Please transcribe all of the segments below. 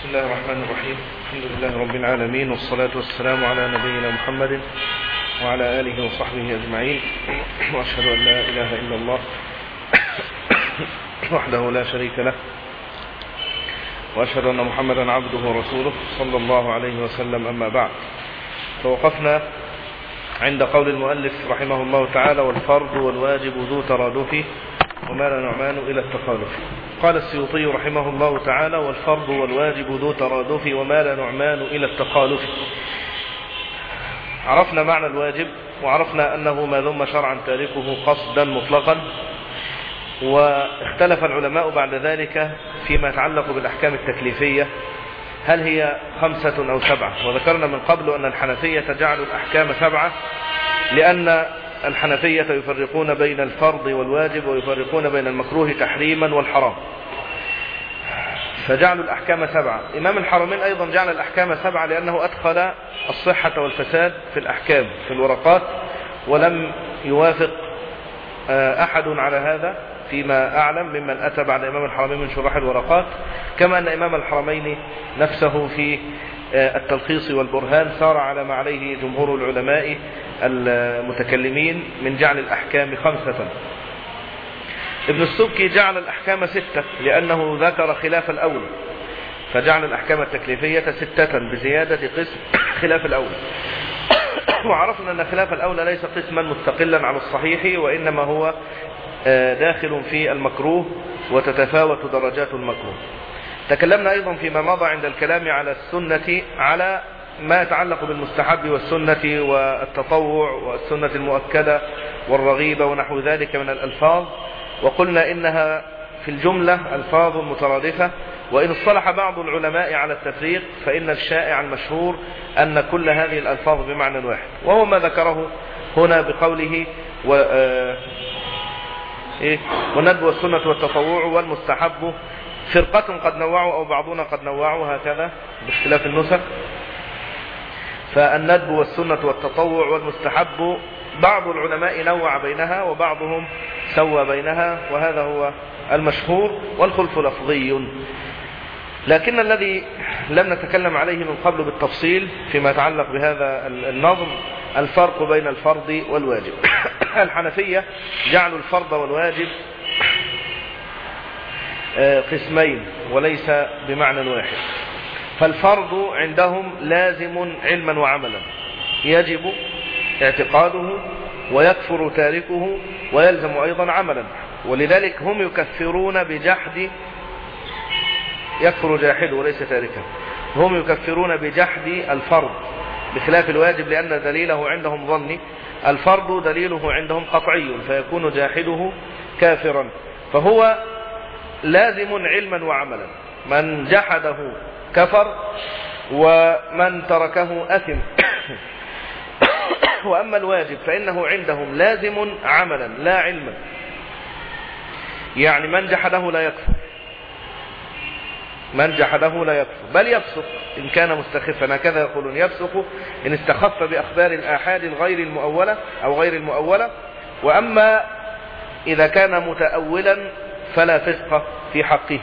بسم الله الرحمن الرحيم الحمد لله رب العالمين والصلاة والسلام على نبينا محمد وعلى آله وصحبه أجمعين وأشهد أن لا إله إلا الله وحده لا شريك له وأشهد أن محمدا عبده ورسوله صلى الله عليه وسلم أما بعد فوقفنا عند قول المؤلف رحمه الله تعالى والفرض والواجب ذو ترادف ومال نعمان إلى التخالف قال السيوطي رحمه الله تعالى والفرض والواجب ذو ترادف ومال نعمان إلى التخالف. عرفنا معنى الواجب وعرفنا أنه ما ذم شرعا تاركه قصدا مطلقا. واختلف العلماء بعد ذلك فيما يتعلق بالأحكام التكليفية. هل هي خمسة أو سبعة؟ وذكرنا من قبل أن الحنفية جعلوا الأحكام سبعة لأن الحنفية يفرقون بين الفرض والواجب ويفرقون بين المكروه تحريما والحرام. فجعلوا الأحكام سبعة. إمام الحرمين أيضا جعل الأحكام سبعة لأنه أدخل الصحة والفساد في الأحكام في الورقات ولم يوافق أحد على هذا فيما أعلم ممن أتى بعد إمام الحرمين من شراح الورقات كما أن إمام الحرمين نفسه في التلخيص والبرهان سار على ما عليه جمهور العلماء المتكلمين من جعل الأحكام خمسة. ابن السبكي جعل الأحكام ستة لأنه ذكر خلاف الأول فجعل الأحكام التكليفية ستة بزيادة قسم خلاف الأول. وعرفنا أن خلاف الأولى ليس قسما مستقلا على الصحيح وإنما هو داخل في المكروه وتتفاوت درجات المكروه. تكلمنا أيضا فيما مضى عند الكلام على السنة على ما يتعلق بالمستحب والسنة والتطوع والسنة المؤكدة والرغيبة ونحو ذلك من الألفاظ وقلنا إنها في الجملة ألفاظ مترادفة وإن اصطلح بعض العلماء على التفريق فإن الشائع المشهور أن كل هذه الألفاظ بمعنى واحد وهو ما ذكره هنا بقوله و إيه؟ والندب والسنة والتطوع والمستحب فرقة قد نوعوا أو بعضنا قد نوعوا هكذا باختلاف النسخ. فالندب والسنة والتطوع والمستحب بعض العلماء نوع بينها وبعضهم سوى بينها وهذا هو المشهور والخلف لفظي. لكن الذي لم نتكلم عليه من قبل بالتفصيل فيما يتعلق بهذا النظم الفرق بين الفرض والواجب. الحنفية جعلوا الفرض والواجب قسمين وليس بمعنى واحد. فالفرض عندهم لازم علما وعملا. يجب اعتقاده ويكفر تاركه ويلزم أيضا عملا. ولذلك هم يكفرون بجحد يكفر جاحد وليس تاركا. هم يكفرون بجحد الفرض بخلاف الواجب لأن دليله عندهم ظني. الفرض دليله عندهم قطعي فيكون جاحده كافرا. فهو لازم علما وعملا. من جحده كفر ومن تركه أثم. وأما الواجب فإنه عندهم لازم عملا لا علما. يعني من جحده لا يكفر. من جحده لا يكفر. بل يفسق. إن كان مستخفا هكذا يقولون. يفسق إن استخف بأخبار الآحاد الغير المؤولة أو غير المؤولة. وأما إذا كان متأولا فلا فسق في حقه.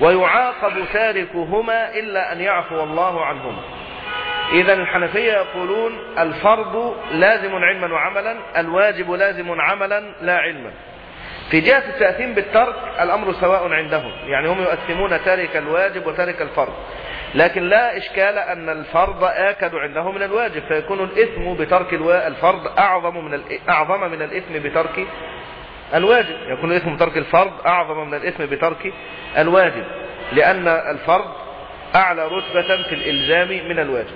ويعاقب تاركهما إلا أن يعفو الله عنهما. إذا الحنفية يقولون الفرض لازم علما وعملا الواجب لازم عملا لا علما. في جهة التأثيم بالترك الأمر سواء عندهم يعني هم يؤثمون تارك الواجب وتارك الفرض. لكن لا إشكال أن الفرض آكد عندهم من الواجب فيكون الإثم بترك الفرض أعظم من أعظم من الإثم بترك الواجب يكون الإثم بترك الفرض أعظم من الإثم بترك الواجب لأن الفرض أعلى رتبة في الإلزام من الواجب.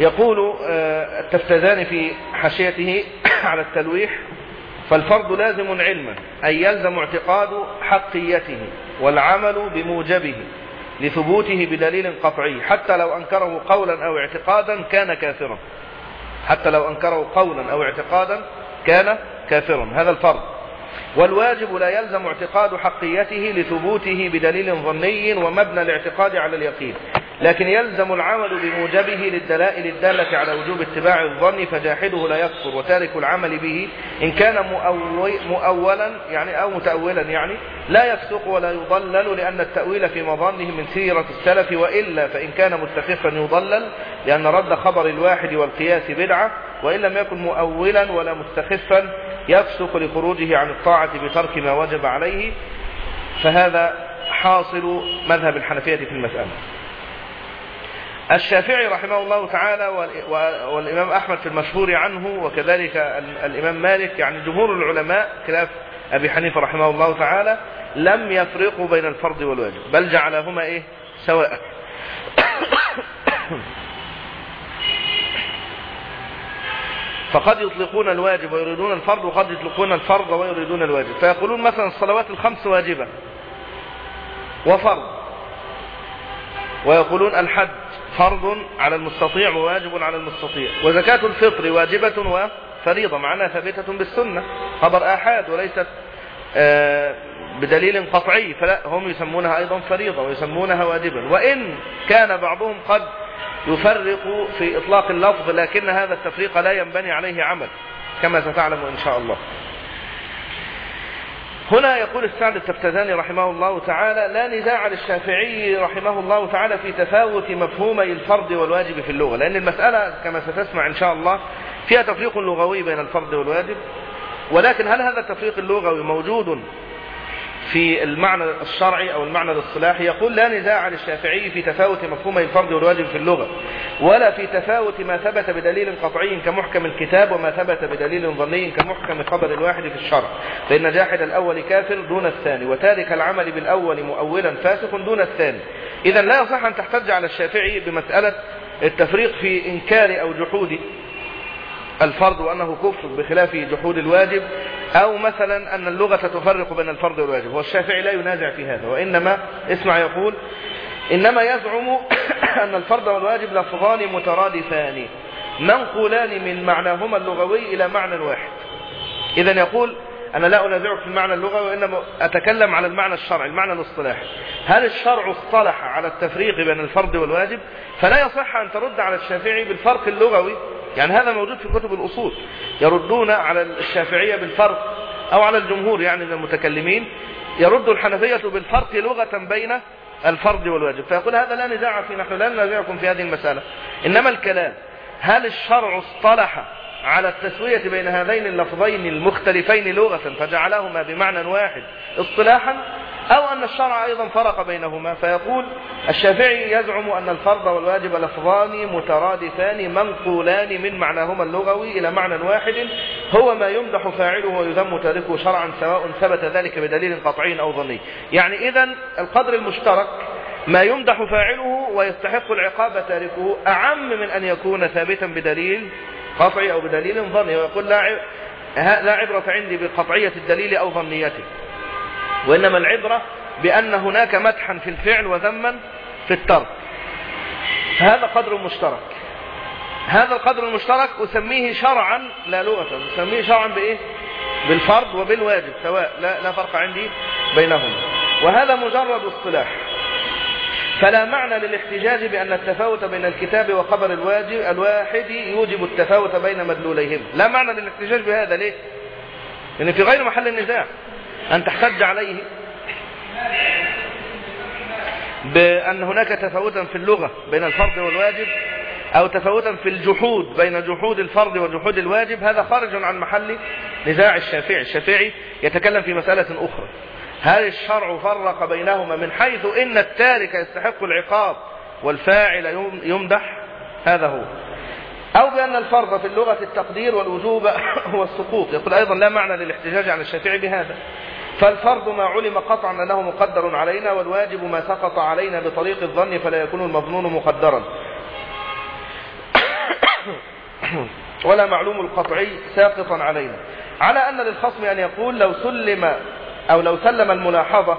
يقول التفتزاني في حاشيته على التلويح فالفرض لازم علما أي يلزم اعتقاد حقيته والعمل بموجبه لثبوته بدليل قطعي حتى لو أنكره قولا أو اعتقادا كان كافرا. حتى لو أنكره قولا أو اعتقادا كان كافرا. هذا الفرض. والواجب لا يلزم اعتقاد حقيته لثبوته بدليل ظني ومبنى الاعتقاد على اليقين. لكن يلزم العمل بموجبه للدلائل الدالة على وجوب اتباع الظن فجاحده لا يكفر وتارك العمل به إن كان مؤولا يعني أو متأولا يعني لا يفسق ولا يضلل لأن التأويل في مظانه من سيرة السلف وإلا فإن كان مستخفا يضلل لأن رد خبر الواحد والقياس بدعة وإن لم يكن مؤولا ولا مستخفا يفسق لخروجه عن الطاعة بترك ما وجب عليه فهذا حاصل مذهب الحنفية في المسألة. الشافعي رحمه الله تعالى والإمام أحمد في المشهور عنه وكذلك الإمام مالك يعني جمهور العلماء خلاف أبي حنيفة رحمه الله تعالى لم يفرقوا بين الفرض والواجب بل جعلهما إيه؟ سواء. فقد يطلقون الواجب ويريدون الفرض وقد يطلقون الفرض ويريدون الواجب. فيقولون مثلا الصلوات الخمس واجبة وفرض ويقولون الحج فرض على المستطيع وواجب على المستطيع. وزكاة الفطر واجبة وفريضة معناها ثابتة بالسنة. خبر آحاد وليست آه، بدليل قطعي فلا هم يسمونها أيضا فريضة ويسمونها واجبا. وإن كان بعضهم قد يفرق في إطلاق اللفظ لكن هذا التفريق لا ينبني عليه عمل كما ستعلم إن شاء الله. هنا يقول السعد التفتزاني رحمه الله تعالى لا نزاع للشافعي رحمه الله تعالى في تفاوت مفهومي الفرض والواجب في اللغة لأن المسألة كما ستسمع إن شاء الله فيها تفريق لغوي بين الفرض والواجب ولكن هل هذا التفريق اللغوي موجود في المعنى الشرعي أو المعنى الاصطلاحي يقول لا نزاع للشافعي في تفاوت مفهومي الفرض والواجب في اللغة ولا في تفاوت ما ثبت بدليل قطعي كمحكم الكتاب وما ثبت بدليل ظني كمحكم خبر الواحد في الشرع فإن جاحد الأول كافر دون الثاني وتارك العمل بالأول مؤولا فاسق دون الثاني. إذا لا يصح أن تحتج على الشافعي بمسألة التفريق في إنكار أو جحود الفرض وأنه كفر بخلاف جحود الواجب أو مثلا أن اللغة تفرق بين الفرض والواجب. والشافعي لا ينازع في هذا وإنما اسمع يقول إنما يزعم أن الفرض والواجب لفظان مترادفان منقولان من معناهما اللغوي إلى معنى واحد إذا يقول أنا لا أنازعك في المعنى اللغوي وإنما أتكلم على المعنى الشرعي المعنى الاصطلاحي. هل الشرع اصطلح على التفريق بين الفرض والواجب؟ فلا يصح أن ترد على الشافعي بالفرق اللغوي يعني هذا موجود في كتب الأصول يردون على الشافعية بالفرق أو على الجمهور يعني من المتكلمين يرد الحنفية بالفرق لغة بين الفرض والواجب. فيقول هذا لا نزاع فيه نحن لا ننازعكم في هذه المسألة. إنما الكلام هل الشرع اصطلح على التسوية بين هذين اللفظين المختلفين لغة فجعلهما بمعنى واحد اصطلاحا؟ أو أن الشرع أيضا فرق بينهما فيقول الشافعي يزعم أن الفرض والواجب لفظان مترادفان منقولان من معناهما اللغوي إلى معنى واحد هو ما يمدح فاعله ويذم تاركه شرعا سواء ثبت ذلك بدليل قطعي أو ظني. يعني إذا القدر المشترك ما يمدح فاعله ويستحق العقاب تاركه أعم من أن يكون ثابتا بدليل قطعي أو بدليل ظني ويقول لا لا عبرة عندي بقطعية الدليل أو ظنيته. وإنما العبرة بأن هناك مدحا في الفعل وذما في الترك. هذا قدر مشترك. هذا القدر المشترك أسميه شرعا لا لغة أسميه شرعا بإيه؟ بالفرض وبالواجب سواء لا, لا فرق عندي بينهما. وهذا مجرد اصطلاح. فلا معنى للاحتجاج بأن التفاوت بين الكتاب وخبر الواجب الواحد يوجب التفاوت بين مدلوليهم لا معنى للاحتجاج بهذا ليه؟ لأن في غير محل النزاع. أن تحتج عليه بأن هناك تفاوتا في اللغة بين الفرض والواجب أو تفاوتا في الجحود بين جحود الفرض وجحود الواجب. هذا خارج عن محل نزاع الشافعي. الشافعي يتكلم في مسألة أخرى. هل الشرع فرق بينهما من حيث إن التارك يستحق العقاب والفاعل يمدح؟ هذا هو. أو بأن الفرض في اللغة التقدير والوجوب هو السقوط يقول أيضا لا معنى للاحتجاج عن الشافعي بهذا. فالفرض ما علم قطعا أنه مقدر علينا والواجب ما سقط علينا بطريق الظن فلا يكون المظنون مقدرا. ولا معلوم القطعي ساقطا علينا. على أن للخصم أن يقول لو سلم أو لو سلم الملاحظة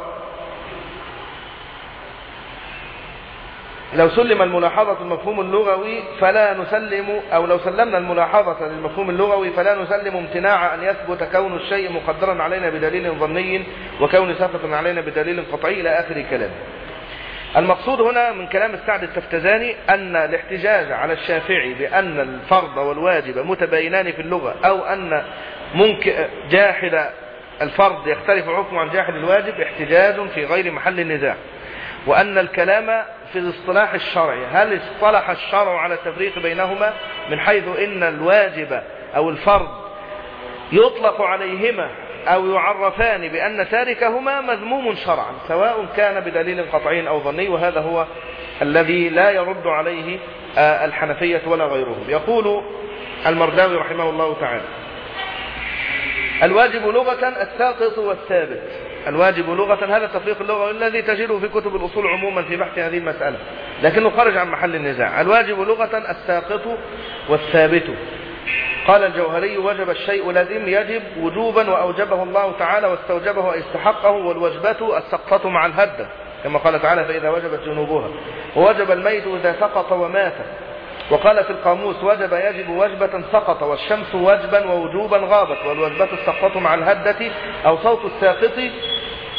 لو سلم الملاحظة المفهوم اللغوي فلا نسلم أو لو سلمنا الملاحظة للمفهوم اللغوي فلا نسلم امتناع أن يثبت كون الشيء مقدرا علينا بدليل ظني وكون سافة علينا بدليل قطعي إلى آخر كلام المقصود هنا من كلام السعد التفتزاني أن الاحتجاج على الشافعي بأن الفرض والواجب متباينان في اللغة أو أن ممكن جاحد الفرض يختلف حكمه عن جاحد الواجب احتجاج في غير محل النزاع. وأن الكلام في الاصطلاح الشرعي هل اصطلح الشرع على التفريق بينهما من حيث إن الواجب أو الفرض يطلق عليهما أو يعرفان بأن تاركهما مذموم شرعا سواء كان بدليل قطعي أو ظني وهذا هو الذي لا يرد عليه آه، الحنفية ولا غيرهم. يقول المرداوي رحمه الله تعالى الواجب لغة الساقط والثابت. الواجب لغة هذا التفريق اللغوي الذي تجده في كتب الأصول عموما في بحث هذه المسألة. لكنه خرج عن محل النزاع. الواجب لغة الساقط والثابت. قال الجوهري وجب الشيء لازم يجب وجوبا وأوجبه الله تعالى واستوجبه أي استحقه والوجبة السقطة مع الهدة كما قال تعالى فإذا وجبت جنوبها. ووجب الميت إذا سقط ومات. وقال في القاموس وجب يجب وجبة سقط والشمس وجبا ووجوبا غابت والوجبة السقطة مع الهدة أو صوت الساقط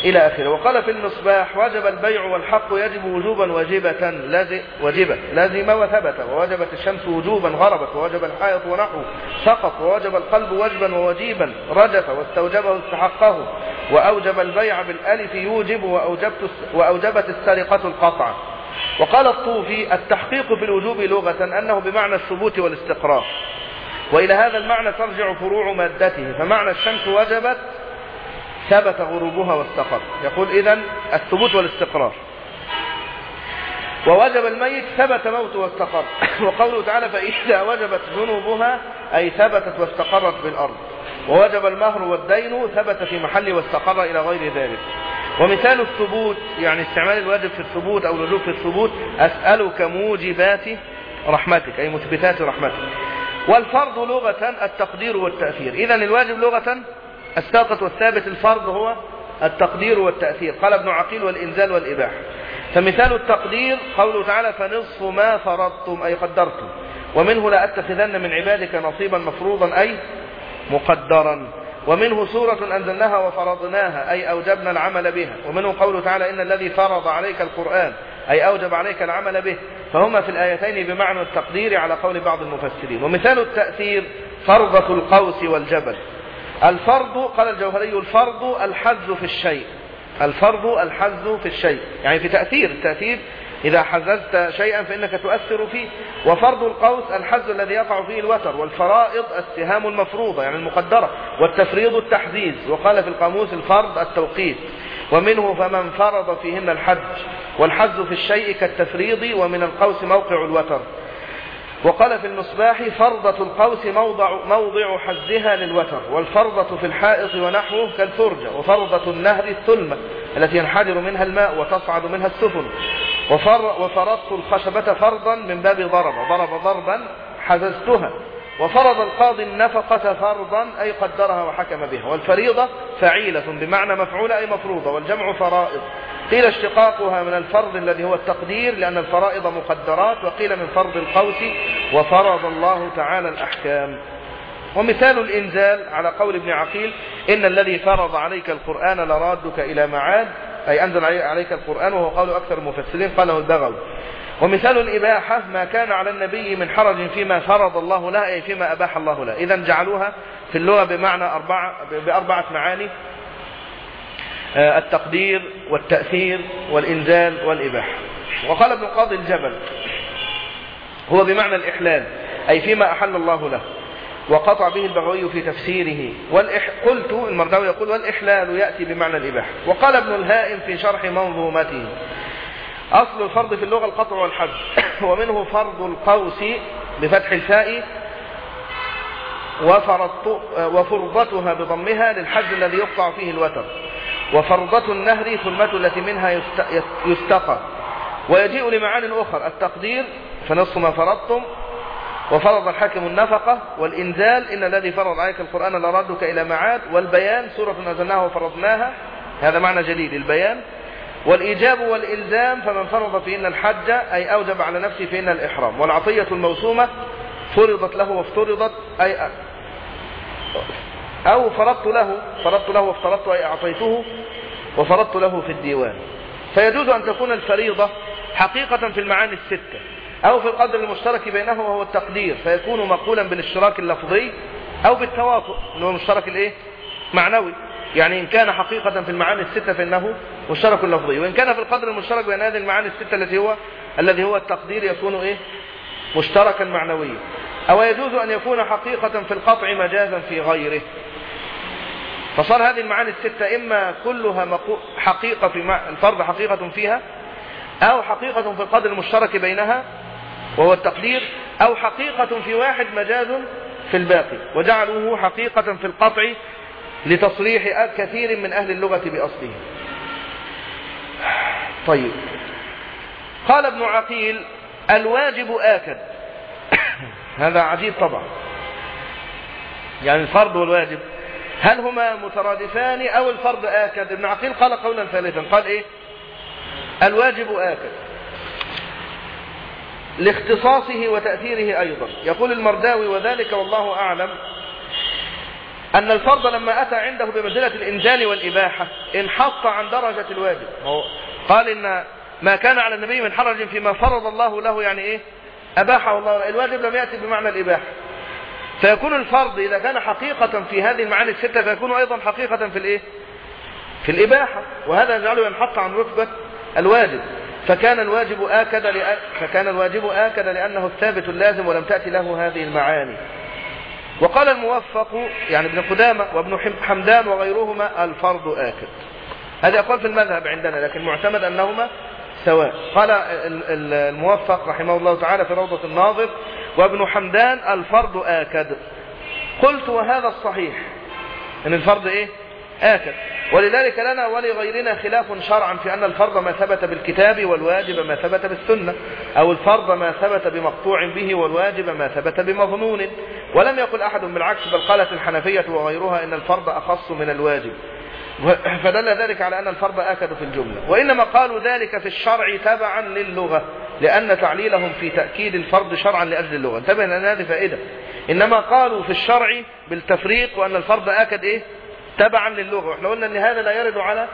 إلى آخره. وقال في المصباح وجب البيع والحق يجب وجوبا واجبة وجبة لازم وثبت ووجبت الشمس وجوبا غربت ووجب الحائط ونحوه سقط ووجب القلب وجبا ووجيبا رجف واستوجبه استحقه وأوجب البيع بالألف يوجب وأوجبت السرقة القطع. وقال الطوفي التحقيق في الوجوب لغة أنه بمعنى الثبوت والاستقرار. وإلى هذا المعنى ترجع فروع مادته. فمعنى الشمس وجبت ثبت غروبها واستقر. يقول إذا الثبوت والاستقرار. ووجب الميت ثبت موته واستقر. وقوله تعالى فإذا وجبت ذنوبها أي ثبتت واستقرت بالأرض ووجب المهر والدين ثبت في محله واستقر إلى غير ذلك. ومثال الثبوت يعني استعمال الواجب في الثبوت أو الوجوب في الثبوت أسألك موجبات رحمتك أي مثبتات رحمتك. والفرض لغة التقدير والتأثير. إذا الواجب لغة الساقط والثابت الفرض هو التقدير والتأثير. قال ابن عقيل والإنزال والإباحة. فمثال التقدير قوله تعالى فنصف ما فرضتم أي قدرتم. ومنه لا أتخذن من عبادك نصيبا مفروضا أي مقدرا. ومنه سورة أنزلناها وفرضناها أي أوجبنا العمل بها. ومنه قوله تعالى إن الذي فرض عليك القرآن أي أوجب عليك العمل به. فهما في الآيتين بمعنى التقدير على قول بعض المفسرين. ومثال التأثير فرضة القوس والجبل. الفرض قال الجوهري الفرض الحز في الشيء. الفرض الحز في الشيء. يعني في تأثير التأثير إذا حززت شيئا فإنك تؤثر فيه. وفرض القوس الحز الذي يقع فيه الوتر والفرائض السهام المفروضة يعني المقدرة والتفريض التحزيز وقال في القاموس الفرض التوقيت. ومنه فمن فرض فيهن الحج والحز في الشيء كالتفريض ومن القوس موقع الوتر. وقال في المصباح فرضة القوس موضع, موضع حزها للوتر والفرضة في الحائط ونحوه كالفرجة وفرضة النهر الثلمة التي ينحدر منها الماء وتصعد منها السفن. وفر وفرضت الخشبة فرضا من باب ضرب ضرب ضربا حززتها. وفرض القاضي النفقة فرضا أي قدرها وحكم بها. والفريضة فعيلة بمعنى مفعولة أي مفروضة. والجمع فرائض. قيل اشتقاقها من الفرض الذي هو التقدير لأن الفرائض مقدرات وقيل من فرض القوس وفرض الله تعالى الأحكام. ومثال الإنزال على قول ابن عقيل إن الذي فرض عليك القرآن لرادك إلى معاد أي أنزل عليك القرآن وهو قول أكثر المفسرين قاله البغوي. ومثال الإباحة ما كان على النبي من حرج فيما فرض الله له أي فيما أباح الله له إذا جعلوها في اللغة بمعنى أربعة بأربعة معاني. آه، التقدير والتأثير والإنزال والإباحة. وقال ابن قاضي الجبل هو بمعنى الإحلال أي فيما أحل الله له. وقطع به البغوي في تفسيره. والإح... قلت المرداوي يقول والإحلال يأتي بمعنى الإباحة. وقال ابن الهائم في شرح منظومته أصل الفرض في اللغة القطع والحد ومنه فرض القوس بفتح الفاء وفرضت وفرضتها بضمها للحد الذي يقطع فيه الوتر. وفرضة النهر ثلمة التي منها يستقى. ويجيء لمعان أخرى التقدير فنص ما فرضتم وفرض الحاكم النفقة والإنزال إن الذي فرض عليك القرآن لردك إلى معاد والبيان سورة نزلناها وفرضناها. هذا معنى جليل البيان. والإيجاب والإلزام فمن فرض فيهن الحج أي أوجب على نفسه فيهن الإحرام. والعطية الموسومة فرضت له وافترضت أي أو فرضت له فرضت له وافترضت أي أعطيته وفرضت له في الديوان. فيجوز أن تكون الفريضة حقيقة في المعاني الستة. أو في القدر المشترك بينه وهو التقدير فيكون مقولا بالاشتراك اللفظي أو بالتواطؤ اللي هو مشترك الإيه؟ معنوي. يعني إن كان حقيقة في المعاني الستة فإنه مشترك لفظي. وإن كان في القدر المشترك بين هذه المعاني الستة التي هو الذي هو التقدير يكون إيه؟ مشتركا معنويا. أو يجوز أن يكون حقيقة في القطع مجازا في غيره. فصار هذه المعاني الستة إما كلها حقيقة في الفرض حقيقة فيها أو حقيقة في القدر المشترك بينها وهو التقدير أو حقيقة في واحد مجاز في الباقي وجعلوه حقيقة في القطع لتصريح كثير من أهل اللغة بأصله. طيب. قال ابن عقيل الواجب آكد. هذا عجيب طبعا. يعني الفرض والواجب هل هما مترادفان أو الفرض آكد؟ ابن عقيل قال قولا ثالثا قال إيه؟ الواجب آكد. لاختصاصه وتأثيره أيضا. يقول المرداوي وذلك والله أعلم أن الفرض لما أتى عنده بمنزلة الإنزال والإباحة انحط عن درجة الواجب. قال إن ما كان على النبي من حرج فيما فرض الله له يعني إيه؟ أباحه الله. الواجب لم يأتي بمعنى الإباحة. فيكون الفرض إذا كان حقيقة في هذه المعاني الستة فيكون أيضا حقيقة في الإيه؟ في الإباحة. وهذا يجعله ينحط عن رتبة الواجب. فكان الواجب آكد. فكان الواجب آكد لأنه الثابت اللازم ولم تأتي له هذه المعاني. وقال الموفق يعني ابن قدامة وابن حمدان وغيرهما الفرض آكد. هذا يقول في المذهب عندنا لكن معتمد أنهما سواء. قال الموفق رحمه الله تعالى في روضة الناظر وابن حمدان الفرض آكد. قلت وهذا الصحيح. ان الفرض إيه؟ آكد. ولذلك لنا ولغيرنا خلاف شرعا في أن الفرض ما ثبت بالكتاب والواجب ما ثبت بالسنة أو الفرض ما ثبت بمقطوع به والواجب ما ثبت بمظنون ولم يقل أحد بالعكس بل قالت الحنفية وغيرها إن الفرض أخص من الواجب. فدل ذلك على أن الفرض آكد في الجملة. وإنما قالوا ذلك في الشرع تبعا للغة لأن تعليلهم في تأكيد الفرض شرعا لأجل اللغة. انتبه لأن هذه فائدة. إنما قالوا في الشرع بالتفريق وأن الفرض آكد إيه؟ تبعا للغة. وإحنا قلنا إن هذا لا يرد على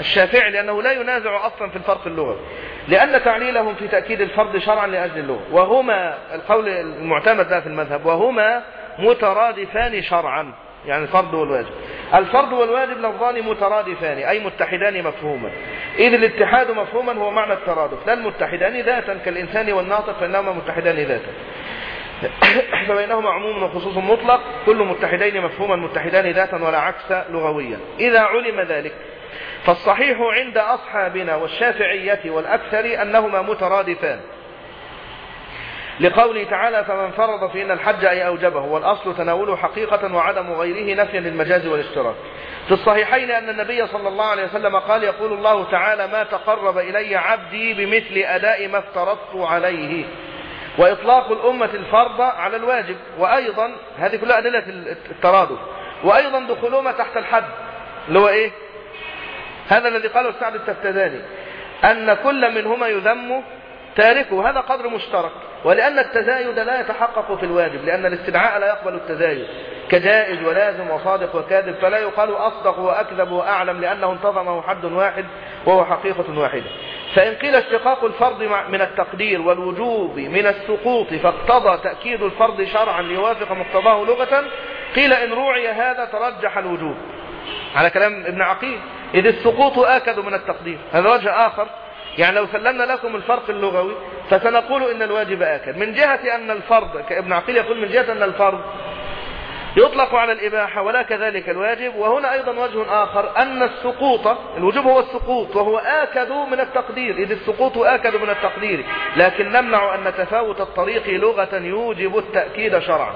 الشافعي لأنه لا ينازع أصلا في الفرق اللغوي لأن تعليلهم في تأكيد الفرض شرعا لأجل اللغة. وهما القول المعتمد في المذهب وهما مترادفان شرعا. يعني الفرض والواجب الفرض والواجب لفظان مترادفان أي متحدان مفهوما. إذ الاتحاد مفهوما هو معنى الترادف. لا المتحدان ذاتا كالإنسان والناطق فإنهما متحدان ذاتا. فبينهما عموم وخصوص مطلق كل متحدين مفهوما متحدان ذاتا ولا عكس لغويا. إذا علم ذلك فالصحيح عند أصحابنا والشافعية والأكثر أنهما مترادفان. لقوله تعالى فمن فرض فينا الحج أي أوجبه والأصل تناوله حقيقة وعدم غيره نفيا للمجاز والاشتراك. في الصحيحين أن النبي صلى الله عليه وسلم قال يقول الله تعالى ما تقرب إلي عبدي بمثل أداء ما افترضت عليه. وإطلاق الأمة الفرض على الواجب وأيضا هذه كلها أدلة الترادف وأيضا دخولهما تحت الحد اللي هو إيه؟ هذا الذي قاله السعد التفتزاني أن كل منهما يذم تاركه هذا قدر مشترك ولأن التزايد لا يتحقق في الواجب لأن الاستدعاء لا يقبل التزايد كجائز ولازم وصادق وكاذب فلا يقال أصدق وأكذب وأعلم لأنه انتظمه حد واحد وهو حقيقة واحدة. فإن قيل اشتقاق الفرض من التقدير والوجوب من السقوط فاقتضى تأكيد الفرض شرعا ليوافق مقتضاه لغة قيل إن روعي هذا ترجح الوجوب. على كلام ابن عقيل إذ السقوط آكد من التقدير. هذا وجه آخر. يعني لو سلمنا لكم الفرق اللغوي فسنقول إن الواجب آكد. من جهة أن الفرض كابن عقيل يقول من جهة أن الفرض يطلق على الإباحة ولا كذلك الواجب. وهنا أيضا وجه آخر أن السقوط الوجوب هو السقوط وهو آكد من التقدير. إذ السقوط آكد من التقدير لكن نمنع أن تفاوت الطريق لغة يوجب التأكيد شرعا.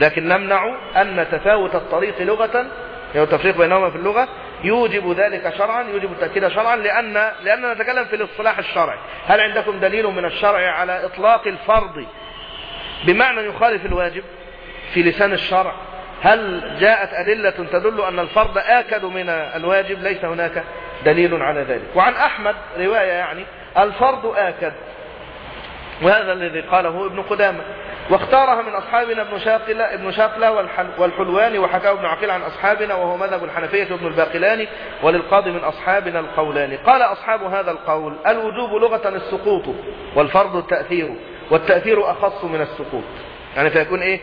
لكن نمنع أن تفاوت الطريق لغة يعني التفريق بينهما في اللغة يوجب ذلك شرعا يوجب التأكيد شرعا لأن لأننا نتكلم في الاصطلاح الشرعي. هل عندكم دليل من الشرع على إطلاق الفرض بمعنى يخالف الواجب في لسان الشرع. هل جاءت أدلة تدل أن الفرض آكد من الواجب؟ ليس هناك دليل على ذلك. وعن أحمد رواية يعني الفرض آكد. وهذا الذي قاله ابن قدامة. واختارها من أصحابنا ابن شاقلة, ابن شاقلة والحلواني وحكاه ابن عقيل عن أصحابنا وهو مذهب الحنفية وابن الباقلاني وللقاضي من أصحابنا القولان قال أصحاب هذا القول الوجوب لغة السقوط والفرض التأثير والتأثير أخص من السقوط. يعني فيكون إيه؟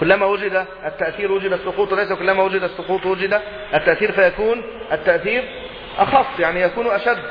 كلما وجد التأثير وجد السقوط وليس كلما وجد السقوط وجد التأثير فيكون التأثير أخص يعني يكون أشد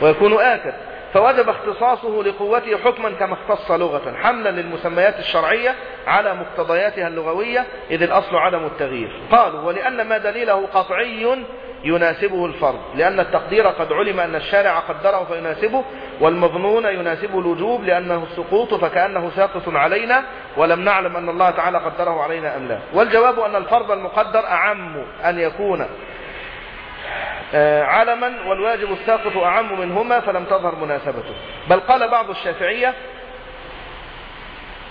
ويكون آكد. فوجب اختصاصه لقوته حكما كما اختص لغة حملا للمسميات الشرعية على مقتضياتها اللغوية إذ الأصل عدم التغيير. قالوا ولأن ما دليله قطعي يناسبه الفرض لأن التقدير قد علم أن الشارع قدره فيناسبه والمظنون يناسبه الوجوب لأنه السقوط فكأنه ساقط علينا ولم نعلم أن الله تعالى قدره علينا أم لا. والجواب أن الفرض المقدر أعم أن يكون آه، علما والواجب الساقط أعم منهما فلم تظهر مناسبته. بل قال بعض الشافعية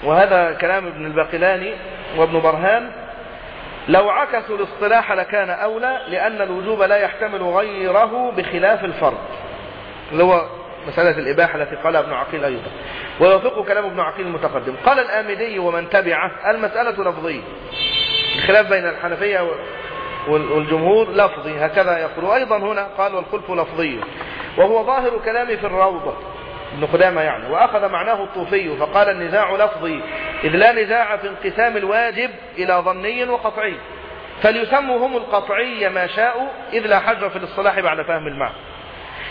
وهذا كلام ابن الباقلاني وابن برهان لو عكسوا الاصطلاح لكان أولى لأن الوجوب لا يحتمل غيره بخلاف الفرض اللي هو مسألة الإباحة التي قالها ابن عقيل أيضا. ويوافق كلام ابن عقيل المتقدم. قال الآمدي ومن تبعه المسألة لفظية. الخلاف بين الحنفية والجمهور لفظي. هكذا يقول. أيضا هنا قال والخلف لفظي. وهو ظاهر كلامي في الروضة. ابن قدامة يعني. وأخذ معناه الطوفي فقال النزاع لفظي. إذ لا نزاع في انقسام الواجب إلى ظني وقطعي. فليسموا هم القطعي ما شاءوا إذ لا حجر في الاصطلاح بعد فهم المعنى.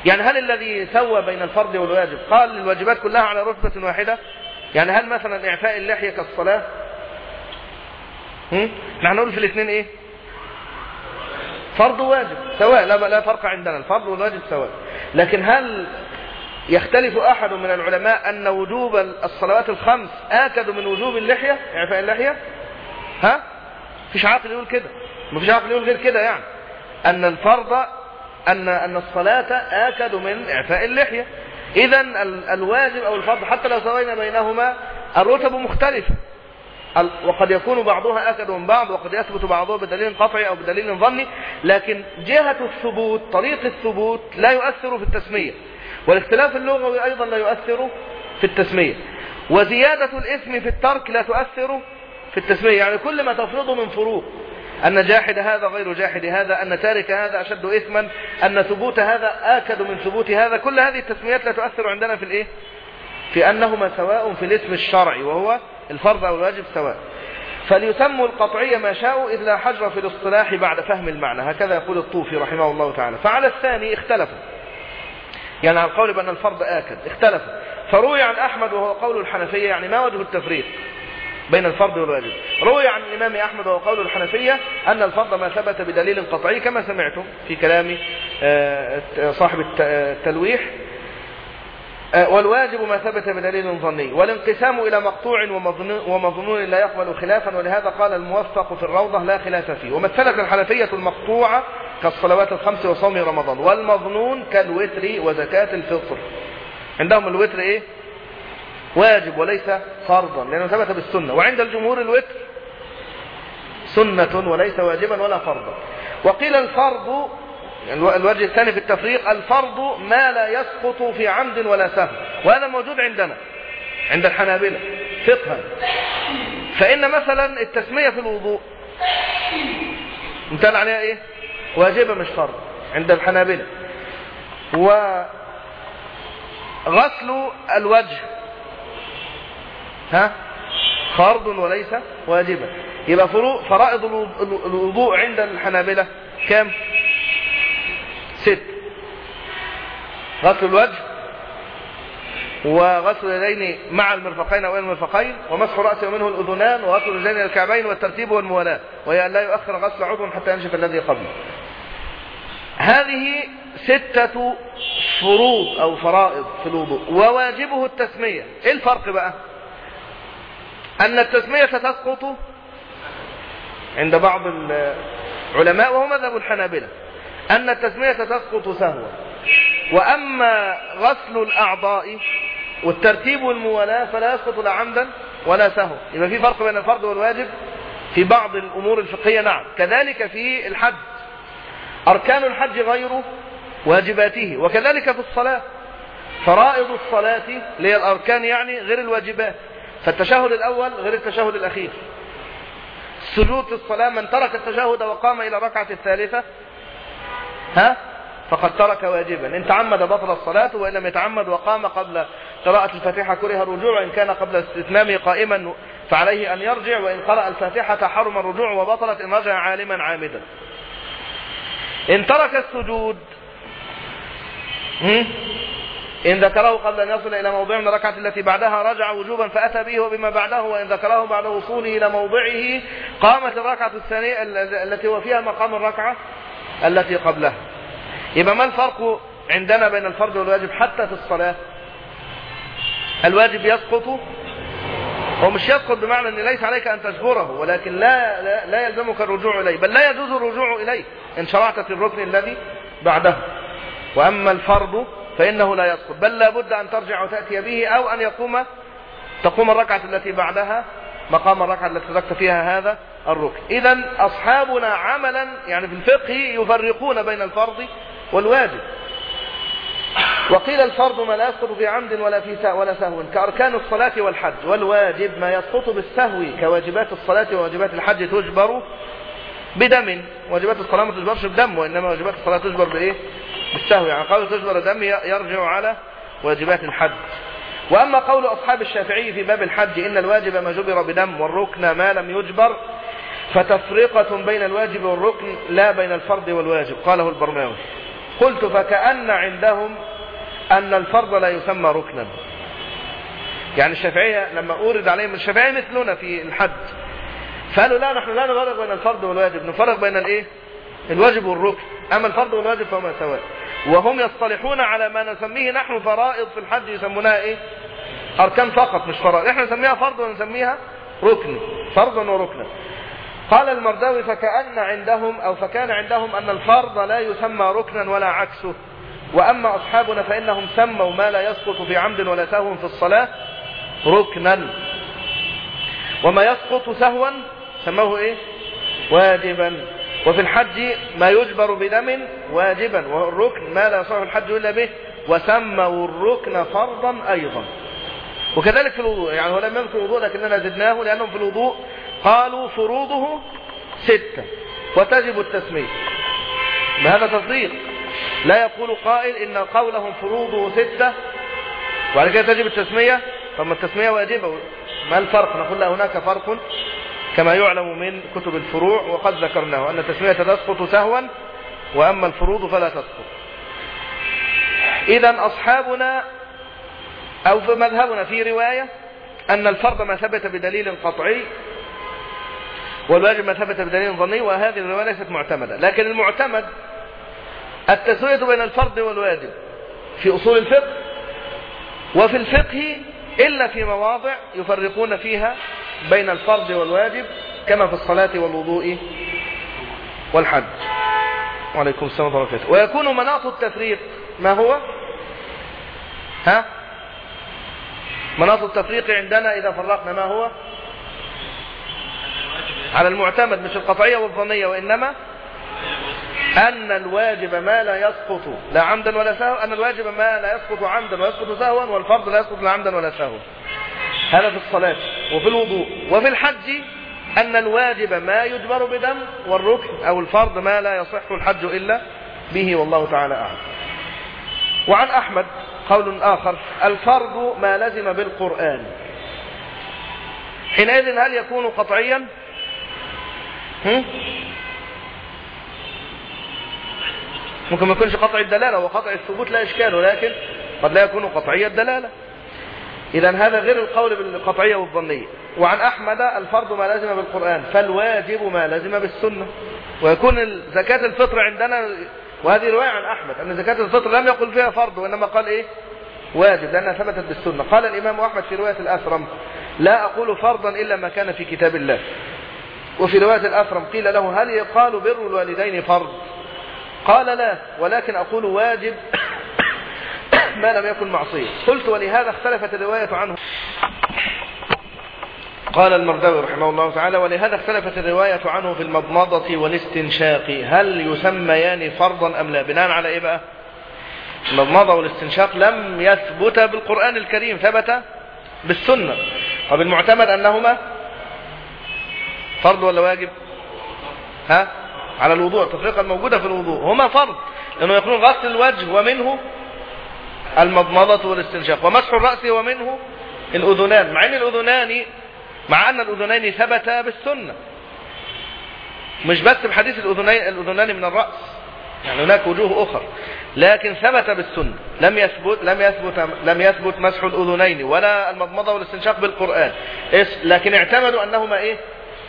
يعني هل الذي سوى بين الفرض والواجب قال الواجبات كلها على رتبة واحدة؟ يعني هل مثلا إعفاء اللحية كالصلاة؟ نحن نقول في الاثنين إيه؟ فرض واجب سواء لا فرق عندنا. الفرض والواجب سواء. لكن هل يختلف أحد من العلماء أن وجوب الصلوات الخمس آكد من وجوب اللحية؟ إعفاء اللحية؟ ها؟ فيش عاقل يقول كده. مفيش عاقل يقول غير كده يعني. أن الفرض أن أن الصلاة آكد من إعفاء اللحية. إذا الواجب أو الفرض حتى لو سوينا بينهما الرتب مختلفة. وقد يكون بعضها أكد من بعض وقد يثبت بعضه بدليل قطعي أو بدليل ظني. لكن جهة الثبوت طريق الثبوت لا يؤثر في التسمية. والاختلاف اللغوي أيضا لا يؤثر في التسمية. وزيادة الاسم في الترك لا تؤثر في التسمية. يعني كل ما تفرضه من فروق أن جاحد هذا غير جاحد هذا أن تارك هذا أشد إثما أن ثبوت هذا آكد من ثبوت هذا كل هذه التسميات لا تؤثر عندنا في الإيه؟ في أنهما سواء في الاسم الشرعي وهو الفرض أو الواجب سواء. فليسموا القطعية ما شاءوا إذ لا حجر في الاصطلاح بعد فهم المعنى. هكذا يقول الطوفي رحمه الله تعالى. فعلى الثاني اختلفوا. يعني على القول بأن الفرض آكد اختلفوا فروي عن أحمد وهو قول الحنفية يعني ما وجه التفريق بين الفرض والواجب. روي عن الإمام أحمد وهو قول الحنفية أن الفرض ما ثبت بدليل قطعي كما سمعتم في كلام آه، صاحب التلويح. آه، والواجب ما ثبت بدليل ظني. والانقسام إلى مقطوع ومظنون لا يقبل خلافا ولهذا قال الموفق في الروضة لا خلاف فيه. ومثلت الحنفية المقطوعة كالصلوات الخمس وصوم رمضان. والمظنون كالوتر وزكاة الفطر. عندهم الوتر إيه؟ واجب وليس فرضا لأنه ثبت بالسنة. وعند الجمهور الوتر سنة وليس واجبا ولا فرضا. وقيل الفرض الوجه الثاني في التفريق الفرض ما لا يسقط في عمد ولا سهو وهذا موجود عندنا عند الحنابلة فقها. فإن مثلا التسمية في الوضوء امتال عليها إيه؟ واجبة مش فرض عند الحنابلة. وغسل الوجه. ها؟ فرض وليس واجبا. يبقى فرائض الوضوء عند الحنابلة كام؟ ست. غسل الوجه وغسل اليدين مع المرفقين أو المرفقين ومسح رأسه ومنه الأذنان وغسل الرجلين الكعبين والترتيب والموالاة. وهي أن لا يؤخر غسل عضو حتى ينشف الذي قبله. هذه ستة فروض أو فرائض في الوضوء وواجبه التسمية. إيه الفرق بقى؟ أن التسمية ستسقط عند بعض العلماء وهو مذهب الحنابلة أن التسمية تسقط سهوا. وأما غسل الأعضاء والترتيب والموالاة فلا يسقط لا عمدا ولا سهوا. يبقى في فرق بين الفرض والواجب في بعض الأمور الفقهية نعم. كذلك في الحج أركان الحج غير واجباته وكذلك في الصلاة. فرائض الصلاة اللي هي الأركان يعني غير الواجبات. فالتشهد الأول غير التشهد الأخير. سجود الصلاة من ترك التشهد وقام إلى ركعة الثالثة ها؟ فقد ترك واجبا. إن تعمد بطل الصلاة وإن لم يتعمد وقام قبل قراءة الفاتحة كره الرجوع وإن كان قبل استتمامه قائما فعليه أن يرجع وإن قرأ الفاتحة حرم الرجوع وبطلت إن رجع عالما عامدا. إن ترك السجود إن ذكره قبل أن يصل إلى موضع من الركعة التي بعدها رجع وجوبا فأتى به وبما بعده وإن ذكره بعد وصوله إلى موضعه قامت الركعة الثانية التي هو فيها مقام الركعة التي قبلها. يبقى ما الفرق عندنا بين الفرض والواجب حتى في الصلاة؟ الواجب يسقط هو مش يسقط بمعنى إن ليس عليك أن تجبره ولكن لا, لا, لا يلزمك الرجوع إليه بل لا يجوز الرجوع إليه إن شرعت في الركن الذي بعده. وأما الفرض فإنه لا يسقط بل لا بد أن ترجع وتأتي به أو أن يقوم تقوم الركعة التي بعدها مقام الركعة التي تركت فيها هذا الركن. إذا أصحابنا عملا يعني في الفقه يفرقون بين الفرض والواجب. وقيل الفرض ما لا يسقط في عمد ولا في ولا سهو. كأركان الصلاة والحج والواجب ما يسقط بالسهو كواجبات الصلاة وواجبات الحج تجبر بدم. واجبات الصلاة ما تجبرش بدم وإنما واجبات الصلاة تجبر بإيه؟ بالسهو. يعني قول تجبر دم يرجع على واجبات الحج. وأما قول أصحاب الشافعي في باب الحج إن الواجب ما جبر بدم والركن ما لم يجبر فتفرقة بين الواجب والركن لا بين الفرض والواجب. قاله البرماوي قلت فكأن عندهم أن الفرض لا يسمى ركنا. يعني الشافعية لما أورد عليهم الشافعية مثلنا في الحد. فقالوا لا نحن لا نفرق بين الفرض والواجب. نفرق بين الإيه؟ الواجب والركن. أما الفرض والواجب فهما سواء. وهم يصطلحون على ما نسميه نحن فرائض في الحج يسمونها إيه؟ أركان فقط مش فرائض. إحنا نسميها فرض ونسميها ركن. فرضا وركنا قال المرداوي فكأن عندهم أو فكان عندهم أن الفرض لا يسمى ركنا ولا عكسه. وأما أصحابنا فإنهم سموا ما لا يسقط في عمد ولا سهو في الصلاة ركنا. وما يسقط سهوا سموه إيه؟ واجبا. وفي الحج ما يجبر بدم واجبا. والركن ما لا يصح الحج إلا به. وسموا الركن فرضا أيضا. وكذلك في الوضوء. يعني هو لم يذكر الوضوء لكننا زدناه لأنهم في الوضوء قالوا فروضه ستة. وتجب التسمية. ما هذا تصديق. لا يقول قائل إن قولهم فروضه ستة وعلى كده تجب التسمية. طب ما التسمية واجبة. ما الفرق؟ نقول لا هناك فرق كما يعلم من كتب الفروع وقد ذكرناه أن التسمية تسقط سهوا وأما الفروض فلا تسقط. إذا أصحابنا أو في مذهبنا في رواية أن الفرض ما ثبت بدليل قطعي والواجب ما ثبت بدليل ظني وهذه الرواية ليست معتمدة. لكن المعتمد التسوية بين الفرض والواجب في أصول الفقه وفي الفقه إلا في مواضع يفرقون فيها بين الفرض والواجب كما في الصلاة والوضوء والحج. وعليكم السلام ورحمة الله. ويكون مناط التفريق ما هو؟ ها؟ مناط التفريق عندنا إذا فرقنا ما هو؟ على المعتمد مش القطعية والظنية وإنما أن الواجب ما لا يسقط لا عمدا ولا سهوا أن الواجب ما لا يسقط عمدا ويسقط سهوا والفرض لا يسقط لا عمدا ولا سهوا. هذا في الصلاة وفي الوضوء وفي الحج. أن الواجب ما يجبر بدم والركن أو الفرض ما لا يصح الحج إلا به والله تعالى أعلم. وعن أحمد قول آخر الفرض ما لزم بالقرآن. حينئذ هل يكون قطعيا؟ هم؟ ممكن ما يكونش قطع الدلالة وقطع الثبوت لا إشكال ولكن قد لا يكون قطعي الدلالة. إذا هذا غير القول بالقطعية والظنية. وعن أحمد الفرض ما لازم بالقرآن فالواجب ما لازم بالسنة. ويكون زكاة الفطر عندنا وهذه رواية عن أحمد أن زكاة الفطر لم يقل فيها فرض وإنما قال إيه؟ واجب لأنها ثبتت بالسنة. قال الإمام أحمد في رواية الأثرم لا أقول فرضا إلا ما كان في كتاب الله. وفي رواية الأثرم قيل له هل يقال بر الوالدين فرض؟ قال لا ولكن أقول واجب ما لم يكن معصية. قلت ولهذا اختلفت الرواية عنه. قال المرداوي رحمه الله تعالى ولهذا اختلفت الرواية عنه في المضمضة والاستنشاق. هل يسميان فرضا أم لا؟ بناء على إيه بقى؟ المضمضة والاستنشاق لم يثبت بالقرآن الكريم ثبت بالسنة. وبالمعتمد أنهما؟ فرض ولا واجب؟ ها؟ على الوضوء التفرقة الموجودة في الوضوء. هما فرض. لأنه يكون غسل الوجه ومنه المضمضة والاستنشاق ومسح الرأس ومنه الأذنان. مع أن الأذنان مع أن الأذنين ثبتا بالسنة. مش بس بحديث الأذنان من الرأس. يعني هناك وجوه أخرى. لكن ثبت بالسنة. لم يثبت لم يثبت لم يثبت مسح الأذنين ولا المضمضة والاستنشاق بالقرآن. لكن اعتمدوا أنهما إيه؟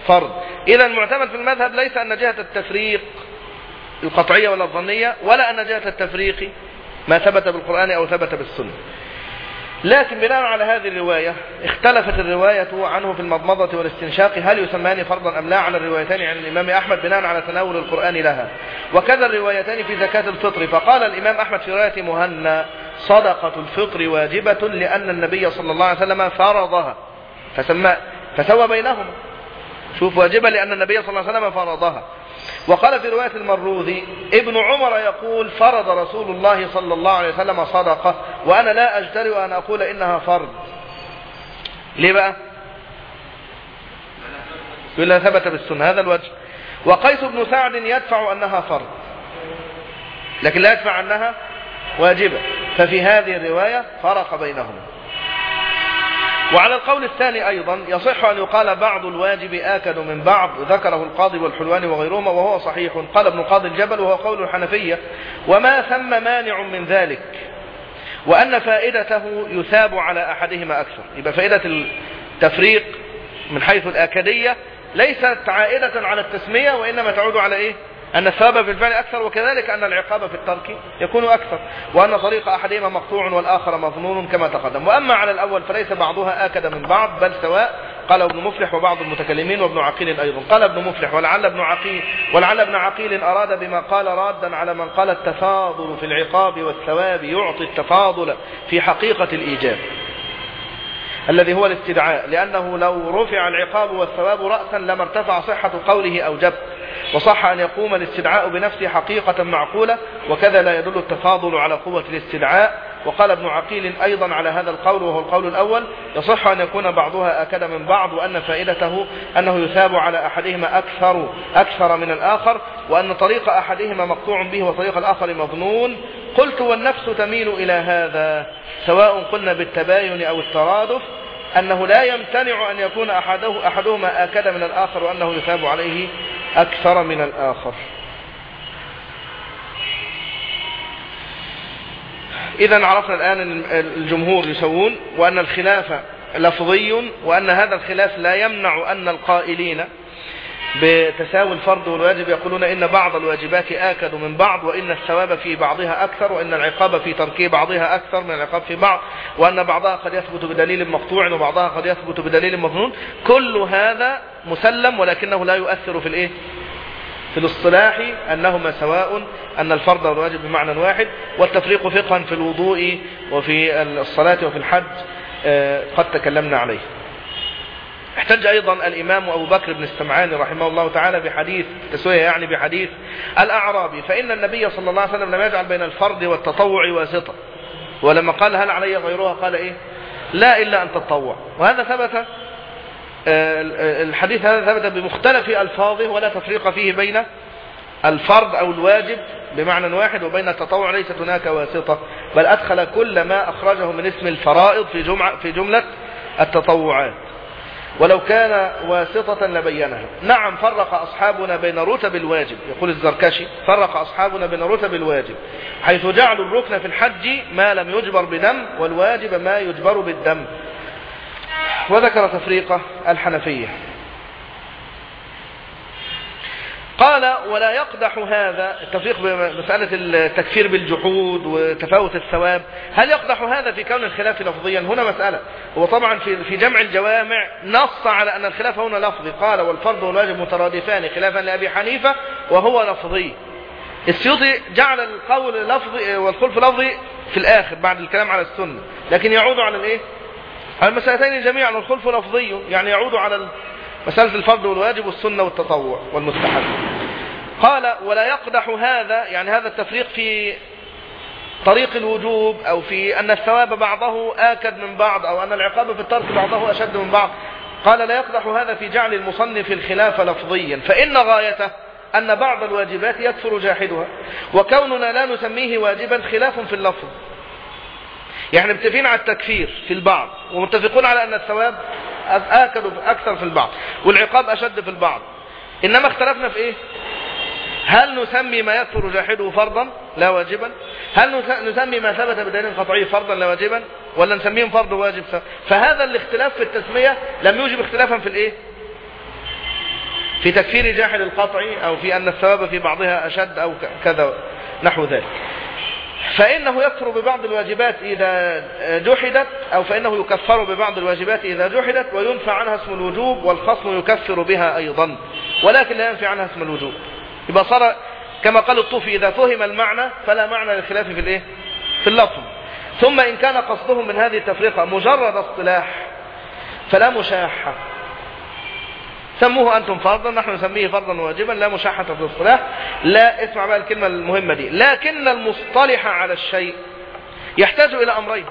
فرض. إذا المعتمد في المذهب ليس أن جهة التفريق القطعية ولا الظنية ولا أن جهة التفريق ما ثبت بالقرآن أو ثبت بالسنة. لكن بناء على هذه الرواية اختلفت الرواية عنه في المضمضة والاستنشاق هل يسمان فرضا أم لا على الروايتين عن الإمام أحمد بناء على تناول القرآن لها. وكذا الروايتين في زكاة الفطر فقال الإمام أحمد في رواية مهنا صدقة الفطر واجبة لأن النبي صلى الله عليه وسلم فرضها. فسمى فسوى بينهما. شوف واجبة لأن النبي صلى الله عليه وسلم فرضها. وقال في رواية المروذي ابن عمر يقول فرض رسول الله صلى الله عليه وسلم صدقة وأنا لا أجترئ أن أقول إنها فرض. ليه بقى؟ يقول ثبت بالسنة هذا الوجه. وقيس بن سعد يدفع أنها فرض. لكن لا يدفع أنها واجبة. ففي هذه الرواية فرق بينهما. وعلى القول الثاني أيضا يصح أن يقال بعض الواجب آكد من بعض ذكره القاضي والحلواني وغيرهما وهو صحيح. قال ابن قاضي الجبل وهو قول الحنفية وما ثم مانع من ذلك وأن فائدته يثاب على أحدهما أكثر. يبقى فائدة التفريق من حيث الآكدية ليست عائدة على التسمية وإنما تعود على إيه؟ أن الثواب في الفعل أكثر وكذلك أن العقاب في الترك يكون أكثر وأن طريق أحدهما مقطوع والآخر مظنون كما تقدم. وأما على الأول فليس بعضها آكد من بعض بل سواء قال ابن مفلح وبعض المتكلمين وابن عقيل أيضا. قال ابن مفلح ولعل ابن عقيل ولعل ابن عقيل أراد بما قال رادا على من قال التفاضل في العقاب والثواب يعطي التفاضل في حقيقة الإيجاب الذي هو الاستدعاء لأنه لو رفع العقاب والثواب رأسا لما ارتفع صحة قوله أوجب وصح أن يقوم الاستدعاء بنفسه حقيقة معقولة وكذا لا يدل التفاضل على قوة الاستدعاء. وقال ابن عقيل أيضا على هذا القول وهو القول الأول يصح أن يكون بعضها أكد من بعض وأن فائدته أنه يثاب على أحدهما أكثر أكثر من الآخر وأن طريق أحدهما مقطوع به وطريق الآخر مظنون قلت والنفس تميل إلى هذا سواء قلنا بالتباين أو الترادف أنه لا يمتنع أن يكون أحده أحدهما آكد من الآخر وأنه يثاب عليه أكثر من الآخر. إذا عرفنا الآن الجمهور يسوون وأن الخلاف لفظي وأن هذا الخلاف لا يمنع أن القائلين بتساوي الفرض والواجب يقولون إن بعض الواجبات آكد من بعض وإن الثواب في بعضها أكثر وإن العقاب في ترك بعضها أكثر من العقاب في بعض وأن بعضها قد يثبت بدليل مقطوع وبعضها قد يثبت بدليل مظنون كل هذا مسلم ولكنه لا يؤثر في الإيه؟ في الاصطلاح أنهما سواء أن الفرض والواجب بمعنى واحد والتفريق فقها في الوضوء وفي الصلاة وفي الحج آه، قد تكلمنا عليه. احتج أيضا الإمام أبو بكر بن السمعاني رحمه الله تعالى بحديث تسوية يعني بحديث الأعرابي فإن النبي صلى الله عليه وسلم لم يجعل بين الفرض والتطوع واسطة. ولما قال هل علي غيرها قال إيه؟ لا إلا أن تتطوع وهذا ثبت آه، الحديث هذا ثبت بمختلف ألفاظه ولا تفريق فيه بين الفرض أو الواجب بمعنى واحد وبين التطوع ليست هناك واسطة بل أدخل كل ما أخرجه من اسم الفرائض في, جمع في جملة التطوعات. ولو كان واسطة لبينها نعم فرق أصحابنا بين رتب الواجب. يقول الزركشي فرق أصحابنا بين رتب الواجب. حيث جعلوا الركن في الحج ما لم يجبر بدم والواجب ما يجبر بالدم. وذكر تفريقة الحنفية. قال ولا يقدح هذا التفريق بمسألة التكفير بالجحود وتفاوت الثواب. هل يقدح هذا في كون الخلاف لفظيا؟ هنا مسألة. هو طبعا في في جمع الجوامع نص على أن الخلاف هنا لفظي. قال والفرض والواجب مترادفان خلافا لأبي حنيفة وهو لفظي. السيوطي جعل القول لفظي والخلف لفظي في الآخر بعد الكلام على السنة. لكن يعود على الإيه؟ على المسألتين جميعا والخلف لفظي يعني يعود على مسألة الفرض والواجب والسنة والتطوع والمستحب. قال ولا يقدح هذا يعني هذا التفريق في طريق الوجوب أو في أن الثواب بعضه آكد من بعض أو أن العقاب في الترك بعضه أشد من بعض. قال لا يقدح هذا في جعل المصنف الخلاف لفظيا فإن غايته أن بعض الواجبات يكفر جاحدها وكوننا لا نسميه واجبا خلاف في اللفظ. يعني متفقين على التكفير في البعض ومتفقون على أن الثواب آكد أكثر في البعض والعقاب أشد في البعض. إنما اختلفنا في إيه؟ هل نسمي ما يكفر جاحده فرضا؟ لا واجبا. هل نسمي ما ثبت بدليل قطعي فرضا؟ لا واجبا. ولا نسميهم فرض واجب؟ فهذا الاختلاف في التسمية لم يوجب اختلافا في الإيه؟ في تكفير جاحد القطعي أو في أن الثواب في بعضها أشد أو كذا نحو ذلك. فإنه يكفر ببعض الواجبات إذا جحدت أو فإنه يكفر ببعض الواجبات إذا جحدت وينفع عنها اسم الوجوب والخصم يكفر بها أيضا ولكن لا ينفع عنها اسم الوجوب. يبقى صار كما قال الطوفي إذا فهم المعنى فلا معنى للخلاف في الإيه؟ في اللفظ. ثم إن كان قصدهم من هذه التفرقة مجرد اصطلاح فلا مشاحة. سموه أنتم فرضا نحن نسميه فرضا واجبا لا مشاحة في الاصطلاح لا اسمع بقى الكلمة المهمة دي. لكن المصطلح على الشيء يحتاج إلى أمرين.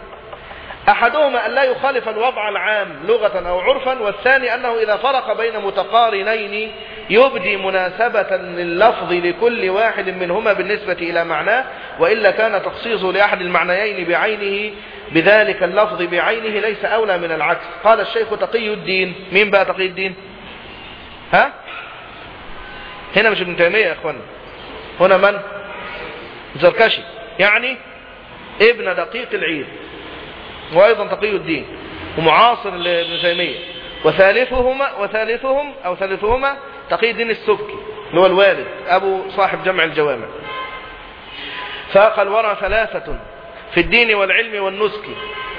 أحدهما أن لا يخالف الوضع العام لغة أو عرفا والثاني أنه إذا فرق بين متقارنين يبدي مناسبة لللفظ لكل واحد منهما بالنسبة إلى معناه وإلا كان تخصيصه لأحد المعنيين بعينه بذلك اللفظ بعينه ليس أولى من العكس. قال الشيخ تقي الدين. مين بقى تقي الدين؟ ها? هنا مش ابن تيمية يا اخوانا هنا من؟ زركشي. يعني ابن دقيق العيد وأيضا تقي الدين ومعاصر لابن تيمية. وثالثهما وثالثهم أو ثالثهما تقي الدين السبكي اللي هو الوالد أبو صاحب جمع الجوامع. فاق الورى ثلاثة في الدين والعلم والنسك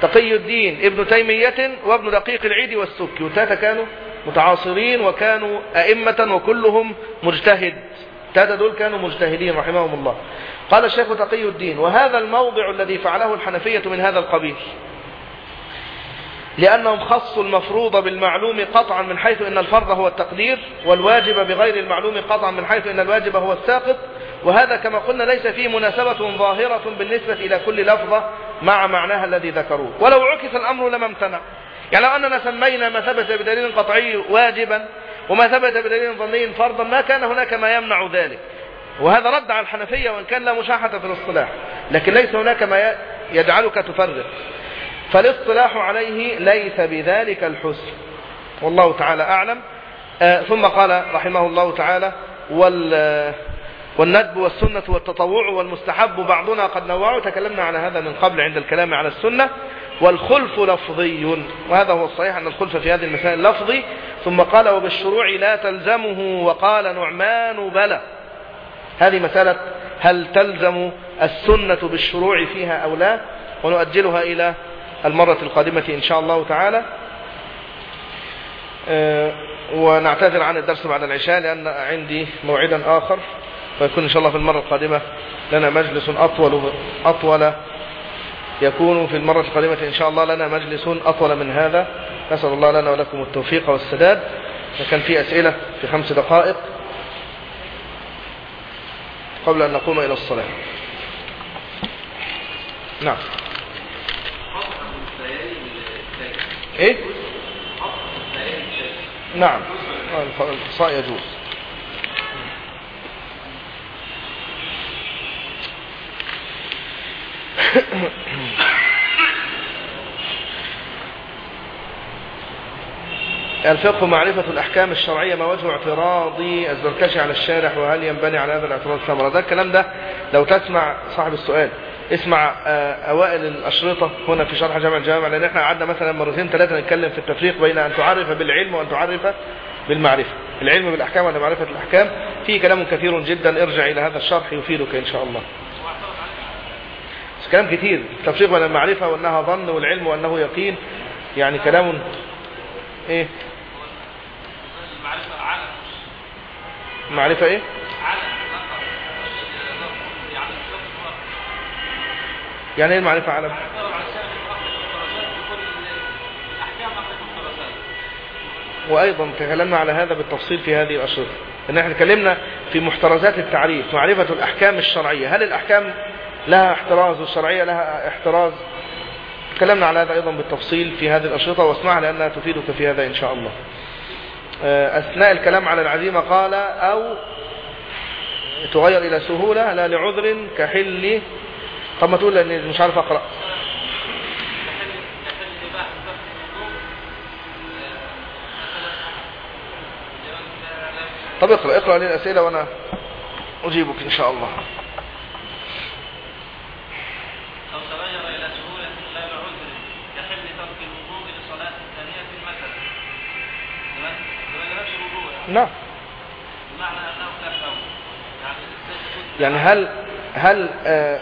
تقي الدين ابن تيمية وابن دقيق العيد والسبكي. وثلاثة كانوا؟ متعاصرين وكانوا أئمة وكلهم مجتهد. ثلاثة دول كانوا مجتهدين رحمهم الله. قال الشيخ تقي الدين وهذا الموضع الذي فعله الحنفية من هذا القبيل. لأنهم خصوا المفروض بالمعلوم قطعا من حيث أن الفرض هو التقدير والواجب بغير المعلوم قطعا من حيث أن الواجب هو الساقط. وهذا كما قلنا ليس فيه مناسبة ظاهرة بالنسبة إلى كل لفظة مع معناها الذي ذكروه. ولو عكس الأمر لما امتنع. يعني لو أننا سمينا ما ثبت بدليل قطعي واجبا وما ثبت بدليل ظني فرضا ما كان هناك ما يمنع ذلك. وهذا رد على الحنفية وإن كان لا مشاحة في الاصطلاح. لكن ليس هناك ما يجعلك تفرق. فالاصطلاح عليه ليس بذلك الحسن. والله تعالى أعلم. آه ثم قال رحمه الله تعالى وال والندب والسنة والتطوع والمستحب بعضنا قد نوعه. تكلمنا على هذا من قبل عند الكلام على السنة. والخلف لفظي. وهذا هو الصحيح أن الخلف في هذه المسائل لفظي. ثم قال وبالشروع لا تلزمه. وقال نعمان بلى. هذه مسألة هل تلزم السنة بالشروع فيها أو لا؟ ونؤجلها إلى المرة القادمة إن شاء الله تعالى. أه ونعتذر عن الدرس بعد العشاء لأن عندي موعدا آخر. فيكون إن شاء الله في المرة القادمة لنا مجلس أطول أطول يكون في المرة القادمة إن شاء الله لنا مجلس أطول من هذا. نسأل الله لنا ولكم التوفيق والسداد. كان في أسئلة في خمس دقائق قبل أن نقوم إلى الصلاة. نعم. إيه؟ نعم. الفصاء يجوز. الفقه معرفة الأحكام الشرعية ما وجه اعتراض الزركشي على الشارح وهل ينبني على هذا الاعتراض ثمرة ده الكلام ده لو تسمع صاحب السؤال. اسمع أوائل الأشرطة هنا في شرح جامع الجامع لأن إحنا قعدنا مثلا مرتين ثلاثة نتكلم في التفريق بين أن تعرف بالعلم وأن تعرف بالمعرفة. العلم بالأحكام وأن معرفة الأحكام. فيه كلام كثير جدا ارجع إلى هذا الشرح يفيدك إن شاء الله. كلام كتير. التفريق بين المعرفة وأنها ظن والعلم وأنه يقين. يعني كلام إيه؟ معرفة إيه؟ يعني إيه المعرفة علم وأيضا تكلمنا على هذا بالتفصيل في هذه الاشرطة إن إحنا تكلمنا في محترزات التعريف معرفة الأحكام الشرعية. هل الأحكام لها احتراز والشرعية لها احتراز. تكلمنا على هذا أيضا بالتفصيل في هذه الأشرطة واسمعها لأنها تفيدك في هذا إن شاء الله. آه، أثناء الكلام على العزيمة قال أو تغير إلى سهولة لا لعذر كحل. طب ما تقول لأني مش عارف أقرأ. طب اقرأ اقرأ لي الأسئلة وأنا أجيبك إن شاء الله. نعم. يعني هل هل آه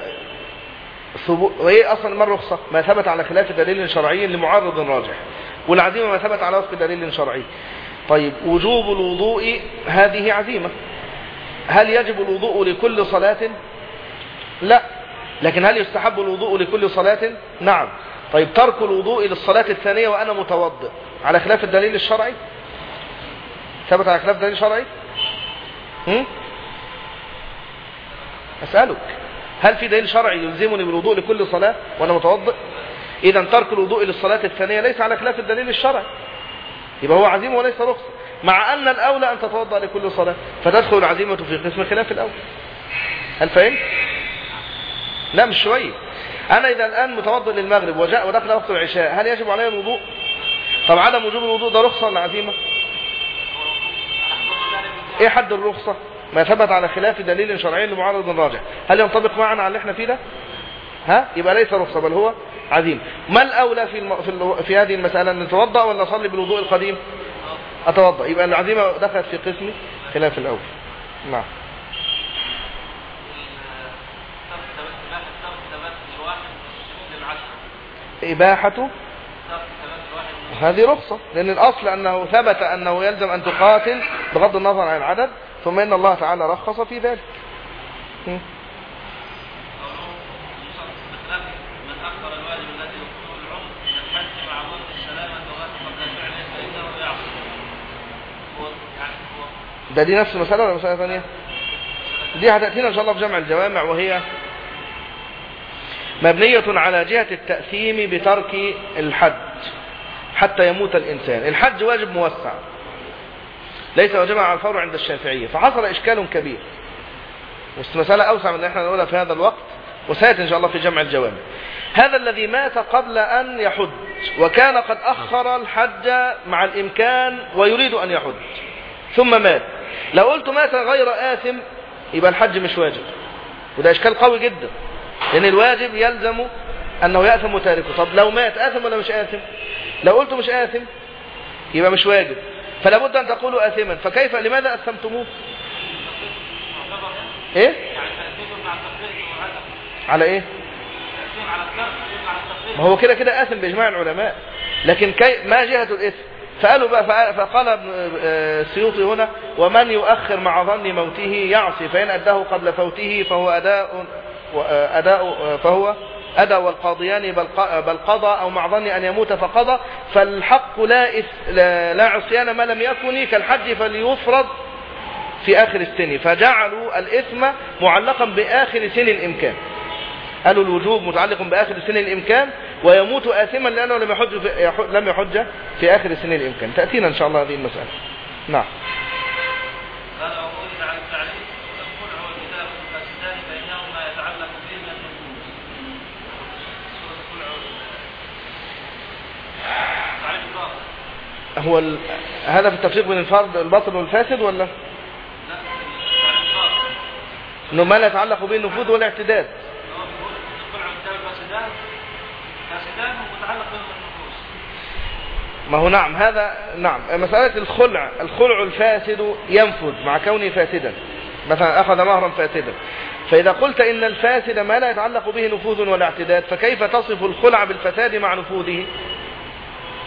وايه أصلا ما الرخصة؟ ما ثبت على خلاف دليل شرعي لمعرض راجح والعزيمة ما ثبت على وفق دليل شرعي. طيب وجوب الوضوء هذه عزيمة. هل يجب الوضوء لكل صلاة؟ لا. لكن هل يستحب الوضوء لكل صلاة؟ نعم. طيب ترك الوضوء للصلاة الثانية وأنا متوضئ على خلاف الدليل الشرعي؟ ثبت على خلاف دليل شرعي هم؟ أسألك هل في دليل شرعي يلزمني بالوضوء لكل صلاة وأنا متوضئ إذا ترك الوضوء للصلاة الثانية ليس على خلاف الدليل الشرعي يبقى هو عزيمة وليس رخصة مع أن الأولى أن تتوضأ لكل صلاة فتدخل العزيمة في قسم خلاف الأول هل فهمت؟ لا مش شوية أنا إذا الآن متوضئ للمغرب وجاء ودخل وقت العشاء هل يجب علي الوضوء؟ طب عدم وجوب الوضوء ده رخصة ولا عزيمة؟ إيه حد الرخصة؟ ما ثبت على خلاف دليل شرعي لمعارض راجع هل ينطبق معنا على اللي إحنا فيه ده؟ ها؟ يبقى ليس رخصة بل هو عزيم. ما الأولى في الم... في, ال... في هذه المسألة؟ أن نتوضأ ولا نصلي بالوضوء القديم؟ أتوضأ. يبقى العزيمة دخلت في قسم خلاف الأول. نعم. إباحة هذه رخصة لأن الأصل أنه ثبت أنه يلزم أن تقاتل بغض النظر عن العدد ثم إن الله تعالى رخص في ذلك. ده دي نفس المسألة ولا مسألة ثانية؟ دي هتأتينا إن شاء الله في جمع الجوامع وهي مبنية على جهة التأثيم بترك الحد. حتى يموت الإنسان. الحج واجب موسع. ليس واجبا على الفور عند الشافعية. فحصل إشكال كبير. مسألة أوسع من إحنا نقولها في هذا الوقت وسيأتي إن شاء الله في جمع الجوامع هذا الذي مات قبل أن يحج وكان قد أخر الحج مع الإمكان ويريد أن يحج. ثم مات. لو قلت مات غير آثم يبقى الحج مش واجب. وده إشكال قوي جدا. لأن الواجب يلزم أنه يأثم وتاركه طب لو مات آثم ولا مش آثم؟ لو قلت مش آثم يبقى مش واجب. فلا بد أن تقولوا آثما. فكيف لماذا أثمتموه؟ إيه؟ على إيه؟ ما هو كده كده آثم بإجماع العلماء. لكن كي ما جهة الإثم؟ فقالوا بقى فقال ابن السيوطي آه، هنا ومن يؤخر مع ظن موته يعصي فإن أداه قبل فوته فهو أداء آه، أداء آه، فهو أدى والقاضيان بل قضى أو مع ظن أن يموت فقضى فالحق لا, لا عصيان ما لم يكن كالحج فليفرض في آخر السن. فجعلوا الإثم معلقا بآخر سن الإمكان. قالوا الوجوب متعلق بآخر سن الإمكان ويموت آثما لأنه لم يحج في, لم يحج في آخر سن الإمكان. تأتينا إن شاء الله هذه المسألة. نعم. هو. هذا في التفريق بين الفرد الباطل والفاسد ولا؟ إنه ما لا يتعلق به النفوذ والاعتداد ما هو نعم هذا نعم. مسألة الخلع الخلع الفاسد ينفذ مع كونه فاسدا. مثلا أخذ مهرا فاسدا. فإذا قلت إن الفاسد ما لا يتعلق به نفوذ ولا اعتداد فكيف تصف الخلع بالفساد مع نفوذه؟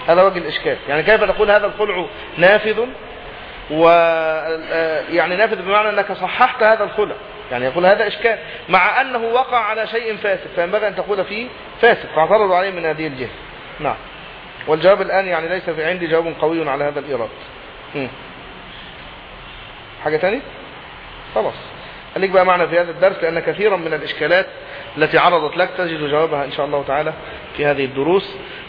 هذا وجه الإشكال. يعني كيف تقول هذا الخلع نافذ و آه، يعني نافذ بمعنى أنك صححت هذا الخلع؟ يعني يقول هذا إشكال. مع أنه وقع على شيء فاسد فينبغي أن تقول فيه فاسد فاعترضوا عليه من هذه الجهة. نعم. والجواب الآن يعني ليس في عندي جواب قوي على هذا الإيراد. حاجة تاني خلاص. خليك بقى معنا في هذا الدرس لأن كثيرا من الإشكالات التي عرضت لك تجد جوابها إن شاء الله تعالى في هذه الدروس.